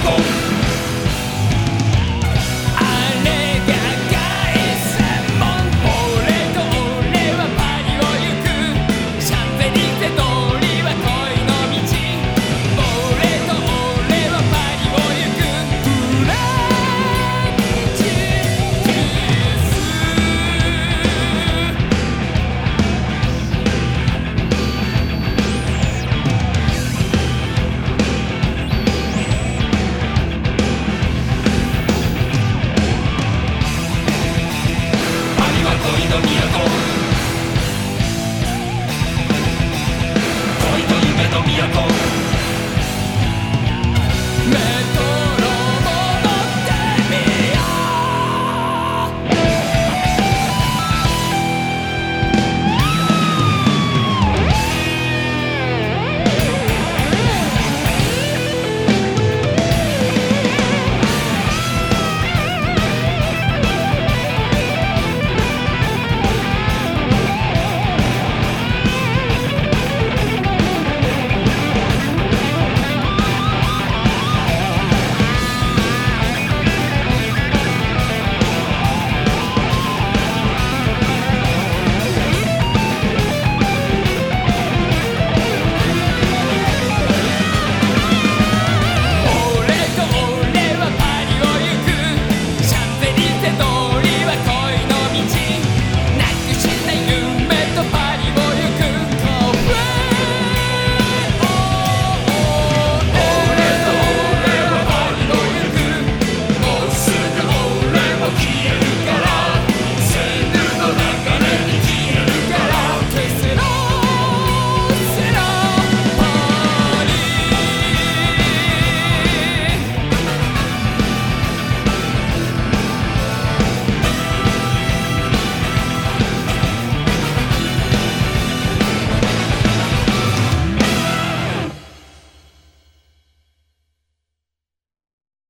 Oh.